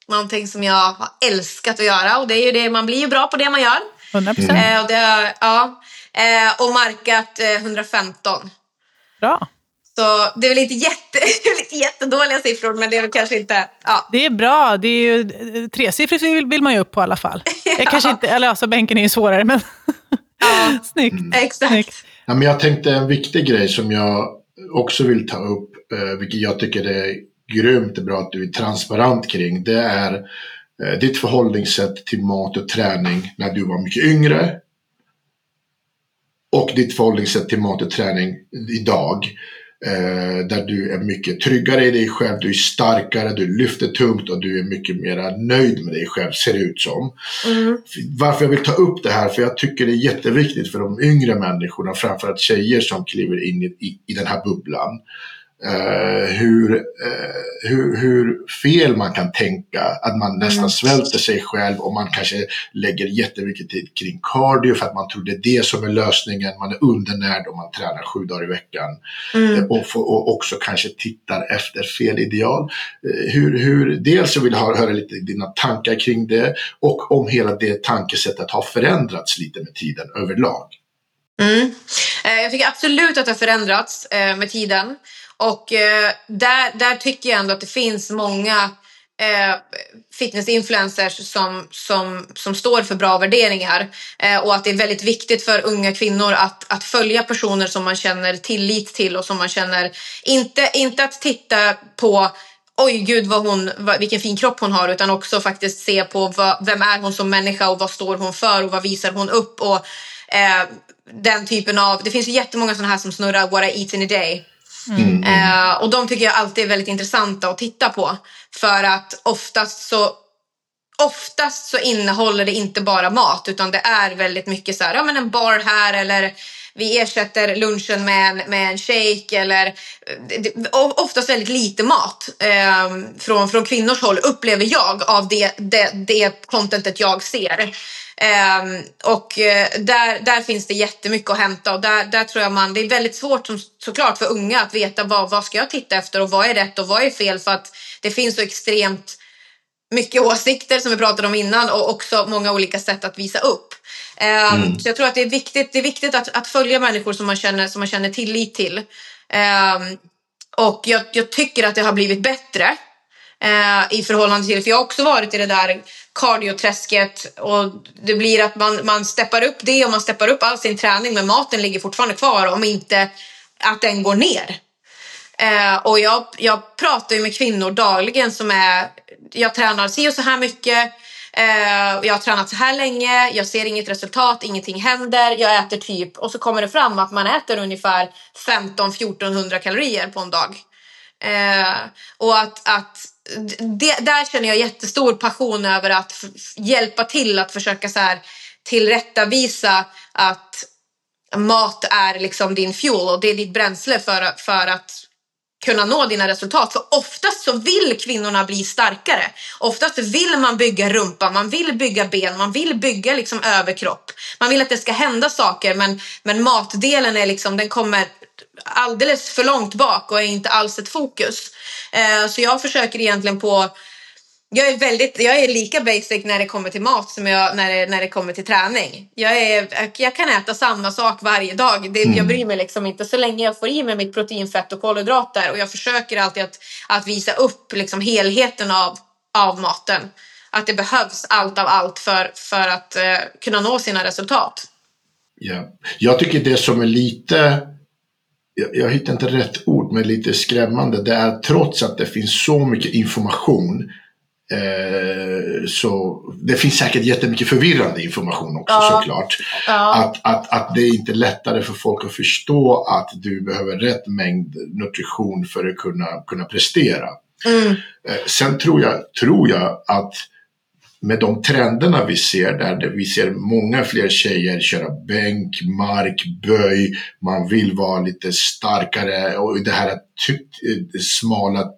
någonting som jag har älskat att göra. Och det är ju det, man blir ju bra på det man gör. 100 procent. Eh, och, det, ja, eh, och markat eh, 115. Bra. Så det är väl inte, jätte, inte jättedåliga siffror, men det är väl kanske inte... Ja. Det är bra. Det är ju, tresiffrigt vill, vill man ju upp på i alla fall. ja. kanske inte, eller alltså bänken är ju svårare, men ja. snyggt. Mm. Exakt. Snyggt. Ja, men jag tänkte en viktig grej som jag också vill ta upp Eh, vilket jag tycker är grymt bra att du är transparent kring, det är eh, ditt förhållningssätt till mat och träning när du var mycket yngre och ditt förhållningssätt till mat och träning idag. Eh, där du är mycket tryggare i dig själv, du är starkare, du lyfter tungt och du är mycket mer nöjd med dig själv, ser det ut som. Mm. Varför jag vill ta upp det här, för jag tycker det är jätteviktigt för de yngre människorna, framförallt tjejer som kliver in i, i, i den här bubblan. Uh, hur, uh, hur, hur, fel man kan tänka, att man nästan mm. svälter sig själv och man kanske lägger jättemycket tid kring cardio för att man tror det är det som är lösningen. Man är undernärd och man tränar sju dagar i veckan. Mm. Uh, och, för, och, också kanske tittar efter fel ideal. hur, hur, dels jag vill höra, höra lite dina tankar kring det och om hela det tankesättet har förändrats lite med tiden överlag. Mm. Jag tycker absolut att det har förändrats med tiden. Och eh, där, där tycker jag ändå att det finns många eh, fitnessinfluencers som, som, som står för bra värderingar. Eh, och att det är väldigt viktigt för unga kvinnor att, att följa personer som man känner tillit till och som man känner, inte, inte att titta på oj gud vad hon, vilken fin kropp hon har utan också faktiskt se på vad, vem är hon som människa och vad står hon för och vad visar hon upp. Och eh, den typen av, det finns ju jättemånga sådana här som snurrar What I eat in a day Mm. Eh, och de tycker jag alltid är väldigt intressanta att titta på. För att oftast så oftast så innehåller det inte bara mat utan det är väldigt mycket så här, ja men en bar här eller vi ersätter lunchen med en, med en shake eller oftast väldigt lite mat eh, från, från kvinnors håll upplever jag av det, det, det contentet jag ser. Um, och uh, där, där finns det jättemycket att hämta och där, där tror jag man, det är väldigt svårt som, såklart för unga att veta vad, vad ska jag titta efter och vad är rätt och vad är fel för att det finns så extremt mycket åsikter som vi pratade om innan och också många olika sätt att visa upp. Um, mm. Så jag tror att det är viktigt, det är viktigt att, att följa människor som man känner, som man känner tillit till. Um, och jag, jag tycker att det har blivit bättre eh, i förhållande till, för jag har också varit i det där kardioträsket och det blir att man, man steppar upp det och man steppar upp all sin träning men maten ligger fortfarande kvar om inte att den går ner. Eh, och jag, jag pratar ju med kvinnor dagligen som är, jag tränar si och så här mycket, Eh, jag har tränat så här länge, jag ser inget resultat, ingenting händer, jag äter typ och så kommer det fram att man äter ungefär 15-1400 kalorier på en dag. Eh, och att, att det, där känner jag jättestor passion över att hjälpa till att försöka så här tillrättavisa att mat är liksom din fuel och det är ditt bränsle för, för att kunna nå dina resultat. För oftast så vill kvinnorna bli starkare. Oftast vill man bygga rumpa, man vill bygga ben, man vill bygga liksom överkropp. Man vill att det ska hända saker men, men matdelen är liksom, den kommer alldeles för långt bak och är inte alls ett fokus. Eh, så jag försöker egentligen på jag är, väldigt, jag är lika basic när det kommer till mat som jag när det, när det kommer till träning. Jag, är, jag kan äta samma sak varje dag. Det, mm. Jag bryr mig liksom inte så länge jag får i mig mitt protein, fett och kolhydrater. Och jag försöker alltid att, att visa upp liksom helheten av, av maten. Att det behövs allt av allt för, för att uh, kunna nå sina resultat. Ja. Jag tycker det som är lite jag, jag hittar inte rätt ord, men lite skrämmande. Det är trots att det finns så mycket information eh, så det finns säkert jättemycket förvirrande information också ja. såklart. Ja. Att, att, att det är inte lättare för folk att förstå att du behöver rätt mängd nutrition för att kunna, kunna prestera. Mm. Eh, sen tror jag, tror jag att med de trenderna vi ser där vi ser många fler tjejer köra bänk, mark, böj, man vill vara lite starkare och det här smala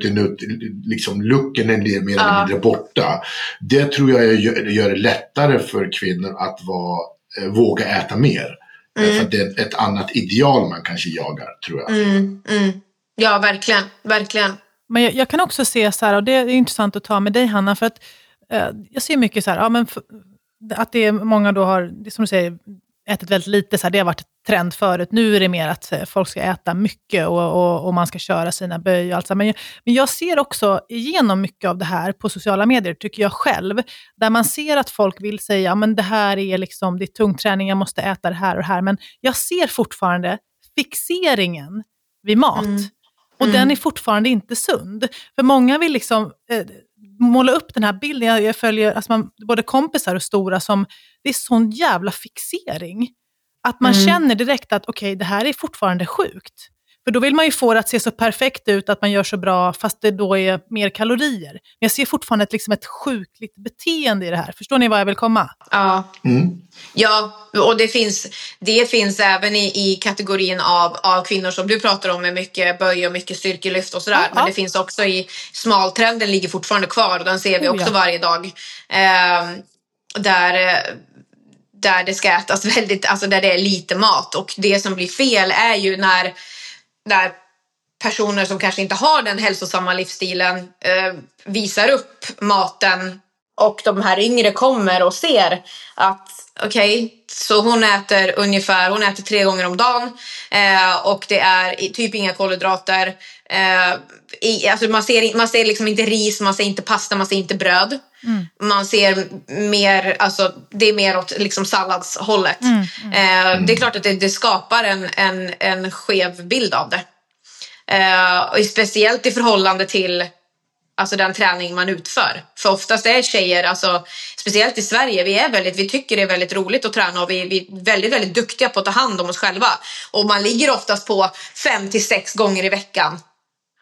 knutt liksom looken är mer eller ja. mindre borta. Det tror jag gör, gör det lättare för kvinnor att vara, eh, våga äta mer. Mm. För det är ett annat ideal man kanske jagar, tror jag. Mm, mm. Ja, verkligen, verkligen. Men jag, jag, kan också se så här, och det är intressant att ta med dig Hanna, för att Eh, jag ser mycket så här, ja, men att det är många då har, det som du säger, ätit väldigt lite, så här, det har varit trend förut. Nu är det mer att eh, folk ska äta mycket och, och, och man ska köra sina böj och allt. Men jag, men jag ser också igenom mycket av det här på sociala medier, tycker jag själv, där man ser att folk vill säga, men det här är liksom, det är tung träning, jag måste äta det här och det här. Men jag ser fortfarande fixeringen vid mat. Mm. Och mm. den är fortfarande inte sund. För många vill liksom, eh, måla upp den här bilden. Jag, jag följer alltså man, både kompisar och stora som, det är sån jävla fixering. Att man mm. känner direkt att okej, okay, det här är fortfarande sjukt. För då vill man ju få det att se så perfekt ut, att man gör så bra, fast det då är mer kalorier. Men jag ser fortfarande ett, liksom ett sjukligt beteende i det här. Förstår ni var jag vill komma? Ja, mm. ja och det finns, det finns även i, i kategorin av, av kvinnor som du pratar om med mycket böj och mycket styrkelyft och sådär. Ja, Men ja. det finns också i smaltrenden ligger fortfarande kvar och den ser vi oh, också ja. varje dag. Eh, där där det ska ätas väldigt, alltså där det är lite mat. Och det som blir fel är ju när när personer som kanske inte har den hälsosamma livsstilen eh, visar upp maten och de här yngre kommer och ser att okej, okay, så hon äter ungefär, hon äter tre gånger om dagen eh, och det är typ inga kolhydrater. Eh, i, alltså man ser, man ser liksom inte ris, man ser inte pasta, man ser inte bröd. Mm. Man ser mer, alltså det är mer åt liksom salladshållet. Mm, mm. Eh, det är klart att det, det, skapar en, en, en skev bild av det. Eh, och speciellt i förhållande till alltså den träning man utför. För oftast är tjejer, alltså, speciellt i Sverige, vi, är väldigt, vi tycker det är väldigt roligt att träna och vi, vi är väldigt, väldigt duktiga på att ta hand om oss själva. Och man ligger oftast på fem till sex gånger i veckan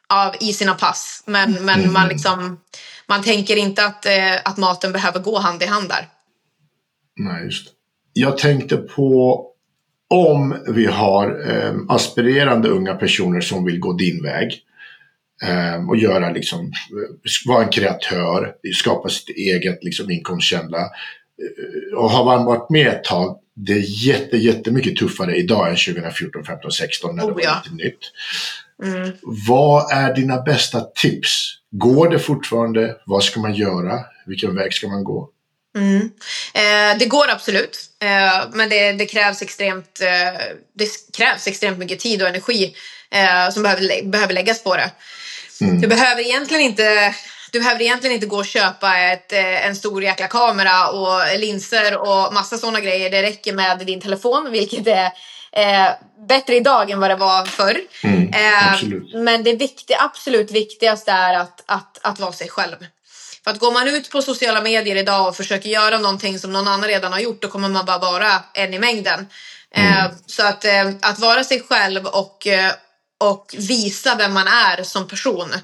av, i sina pass. Men, men man, liksom, man tänker inte att, eh, att maten behöver gå hand i hand där. Nej, just Jag tänkte på om vi har eh, aspirerande unga personer som vill gå din väg och göra liksom, vara en kreatör, skapa sitt eget liksom, inkomstkälla. Eh, och har man varit med ett tag, det är jätte, jättemycket tuffare idag än 2014, 15, 16 när oh, det var ja. lite nytt. Mm. Vad är dina bästa tips? Går det fortfarande? Vad ska man göra? Vilken väg ska man gå? Mm. Eh, det går absolut, eh, men det, det, krävs extremt, eh, det krävs extremt mycket tid och energi eh, som behöver, behöver läggas på det. Mm. Du, behöver egentligen inte, du behöver egentligen inte gå och köpa ett, eh, en stor jäkla kamera och linser och massa sådana grejer. Det räcker med din telefon, vilket är eh, bättre idag än vad det var förr. Mm, men det viktiga, absolut viktigaste är att, att, att vara sig själv. För att går man ut på sociala medier idag och försöker göra någonting som någon annan redan har gjort då kommer man bara vara en i mängden. Mm. Eh, så att, eh, att vara sig själv och, eh, och visa vem man är som person.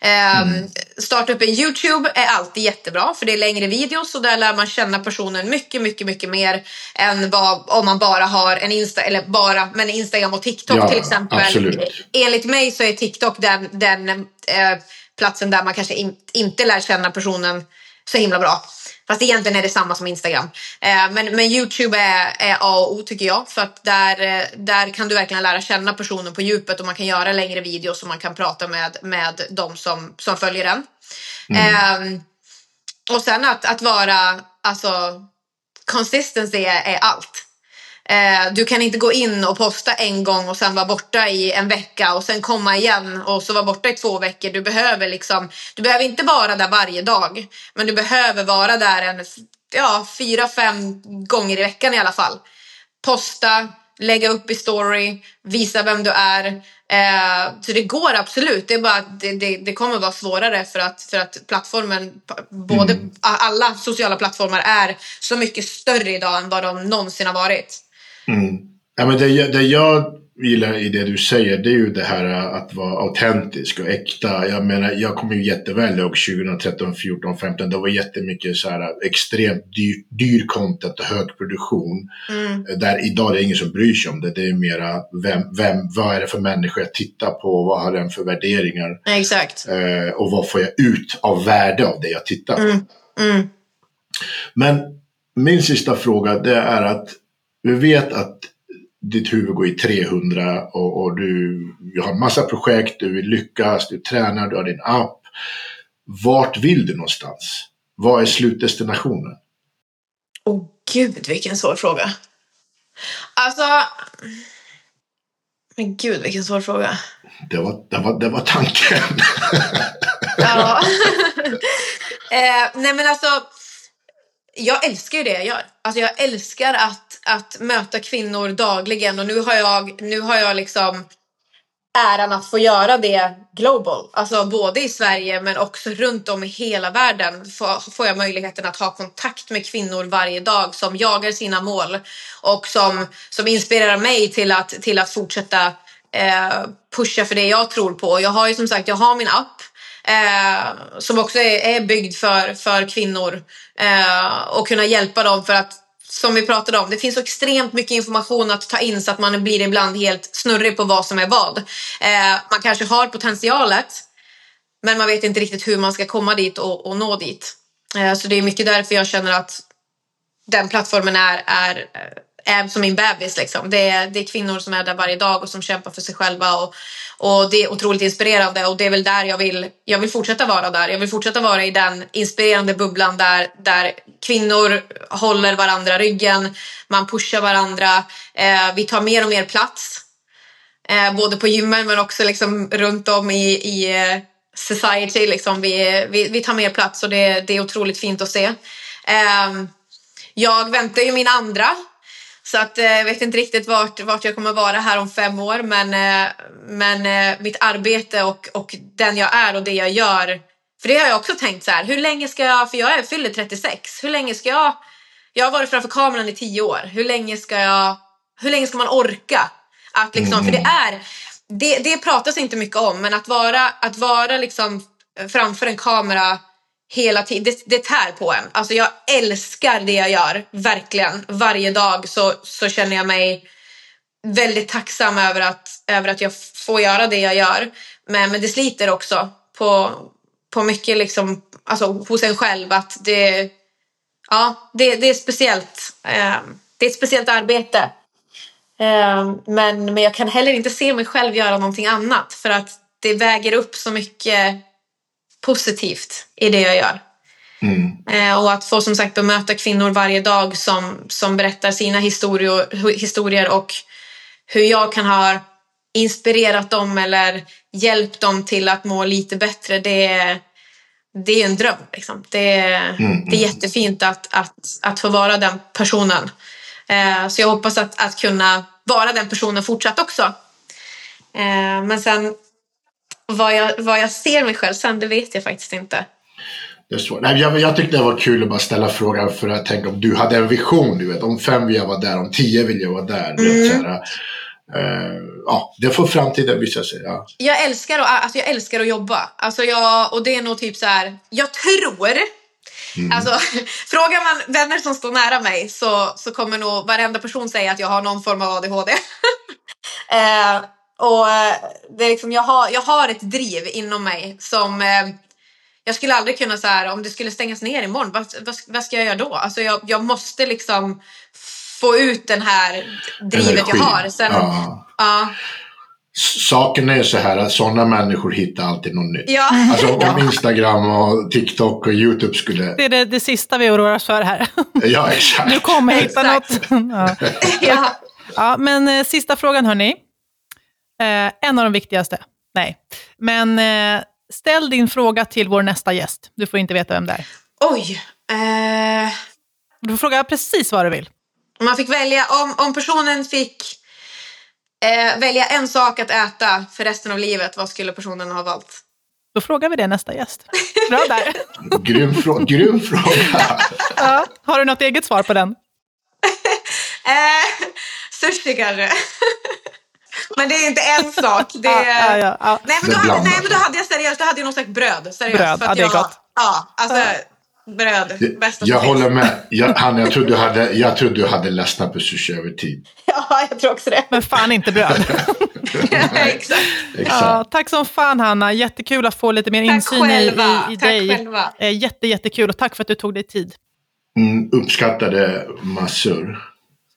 Mm. Starta upp en Youtube är alltid jättebra för det är längre videos och där lär man känna personen mycket, mycket, mycket mer än vad om man bara har en Insta eller bara men Instagram och TikTok ja, till exempel. Absolut. Enligt mig så är TikTok den, den eh, platsen där man kanske in, inte lär känna personen så himla bra. Fast egentligen är det samma som Instagram. Eh, men, men Youtube är, är A och O tycker jag. För att där, eh, där kan du verkligen lära känna personen på djupet och man kan göra längre videos och man kan prata med, med de som, som följer den. Mm. Eh, och sen att, att vara, alltså consistency är, är allt. Eh, du kan inte gå in och posta en gång och sen vara borta i en vecka och sen komma igen och så vara borta i två veckor. Du behöver liksom, du behöver inte vara där varje dag, men du behöver vara där en ja, fyra, fem gånger i veckan i alla fall. Posta, lägga upp i story, visa vem du är. Eh, så det går absolut. Det är bara att det, det, det, kommer vara svårare för att, för att plattformen, både mm. alla sociala plattformar är så mycket större idag än vad de någonsin har varit. Mm. Ja, men det, det jag gillar i det du säger det är ju det här att vara autentisk och äkta. Jag menar, jag kommer ju jätteväl ihåg 2013, 14, 15. Det var jättemycket så här extremt dyr, dyr content och hög produktion. Mm. Där idag är det ingen som bryr sig om det. Det är mera vem, vem, vad är det för människor jag tittar på? Vad har den för värderingar? Exakt. Eh, och vad får jag ut av värde av det jag tittar på? Mm. Mm. Men min sista fråga det är att vi vet att ditt huvud går i 300 och, och du, du har massa projekt, du vill lyckas, du tränar, du har din app. Vart vill du någonstans? Vad är slutdestinationen? Åh oh, gud, vilken svår fråga. Alltså... Men gud, vilken svår fråga. Det var, det var, det var tanken. ja. eh, nej men alltså jag älskar ju det jag gör. Alltså jag älskar att, att möta kvinnor dagligen och nu har jag, nu har jag liksom äran att få göra det global. Alltså både i Sverige men också runt om i hela världen får, jag möjligheten att ha kontakt med kvinnor varje dag som jagar sina mål och som, som inspirerar mig till att, till att fortsätta eh, pusha för det jag tror på. Jag har ju som sagt jag har min app eh, som också är, är byggd för, för kvinnor eh, och kunna hjälpa dem för att som vi pratade om, det finns så extremt mycket information att ta in så att man blir ibland helt snurrig på vad som är vad. Eh, man kanske har potentialet men man vet inte riktigt hur man ska komma dit och, och nå dit. Eh, så det är mycket därför jag känner att den plattformen är, är eh, är som min bebis. Liksom. Det, är, det är kvinnor som är där varje dag och som kämpar för sig själva. Och, och Det är otroligt inspirerande och det är väl där jag vill, jag vill fortsätta vara där. Jag vill fortsätta vara i den inspirerande bubblan där, där kvinnor håller varandra ryggen, man pushar varandra, eh, vi tar mer och mer plats. Eh, både på gymmen men också liksom runt om i, i eh, society. Liksom. Vi, vi, vi tar mer plats och det, det är otroligt fint att se. Eh, jag väntar ju min andra så att jag eh, vet inte riktigt vart, vart jag kommer vara här om fem år men, eh, men eh, mitt arbete och, och den jag är och det jag gör. För det har jag också tänkt så här, hur länge ska jag, för jag är fyller 36, hur länge ska jag, jag har varit framför kameran i tio år, hur länge ska jag, hur länge ska man orka? Att liksom, För det mm. är, det, det pratas inte mycket om men att vara, att vara liksom framför en kamera hela tiden. Det, det tär på en. Alltså jag älskar det jag gör, verkligen. Varje dag så, så känner jag mig väldigt tacksam över att, över att jag får göra det jag gör. Men, men det sliter också på, på mycket liksom, alltså, hos en själv. Att det, ja, det, det är speciellt. Eh, det är ett speciellt arbete. Eh, men, men jag kan heller inte se mig själv göra någonting annat för att det väger upp så mycket positivt i det jag gör. Mm. Eh, och att få som sagt bemöta kvinnor varje dag som, som berättar sina historier, historier och hur jag kan ha inspirerat dem eller hjälpt dem till att må lite bättre. Det är, det är en dröm. Liksom. Det, är, mm. det är jättefint att, att, att få vara den personen. Eh, så jag hoppas att, att kunna vara den personen fortsatt också. Eh, men sen vad jag, vad jag ser mig själv sen, det vet jag faktiskt inte. Det är svårt. Nej, jag, jag tyckte det var kul att bara ställa frågan för att tänka om du hade en vision. Du vet, om fem vill jag vara där, om tio vill jag vara där. Mm. Vet, Uh, ja, det får framtiden visa sig. Ja. Jag, älskar att, alltså jag älskar att jobba. Alltså jag, och det är nog typ så här, jag tror Mm. Alltså, frågar man vänner som står nära mig så, så kommer nog varenda person säga att jag har någon form av ADHD. eh, och eh, det är liksom, jag, har, jag har ett driv inom mig som eh, jag skulle aldrig kunna så här, om det skulle stängas ner imorgon, vad, vad, vad ska jag göra då? Alltså jag, jag måste liksom få ut den här drivet Energi. jag har. Sen, ja. ja. Saken är så här att sådana människor hittar alltid något nytt. Ja. Alltså om Instagram och TikTok och YouTube skulle... Det är det, det sista vi oroar oss för här. Ja, exakt. Du kommer hitta något. Ja. ja. ja. men eh, sista frågan hörni. Eh, en av de viktigaste. Nej. Men eh, ställ din fråga till vår nästa gäst. Du får inte veta vem det är. Oj. Eh... Du får fråga precis vad du vill. Man fick välja, om, om personen fick eh, välja en sak att äta för resten av livet, vad skulle personen ha valt? Då frågar vi det nästa gäst. Bra där. grym, frå grym fråga. ja, har du något eget svar på den? eh, sushi kanske. Men det är inte en sak. Det är... ja, ja, nej, men då, nej, men då hade jag seriöst, då hade jag någon slags bröd. Seriöst, bröd, ja det är gott. Ja, alltså bröd. Bästa jag håller med. Jag, Hanna, jag trodde du hade, jag du hade ledsnat på sushi över tid. Ja, jag tror också det. Men fan inte bröd. exakt. Ja, tack som fan Hanna. Jättekul att få lite mer insyn i, i, i tack dig. Själva. Eh, jätte, jättekul och tack för att du tog dig tid. Mm, uppskattade massor.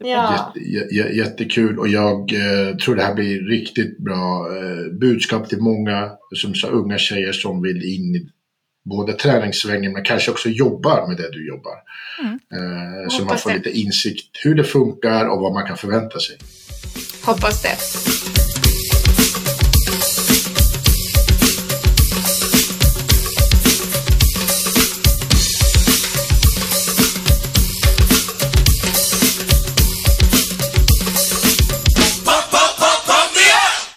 Ja. Jätte, jättekul och jag eh, tror det här blir riktigt bra eh, budskap till många som så, unga tjejer som vill in i både träningssvängen men kanske också jobbar med det du jobbar. Mm. Eh, så man får det. lite insikt hur det funkar och vad man kan förvänta sig. Hoppas det.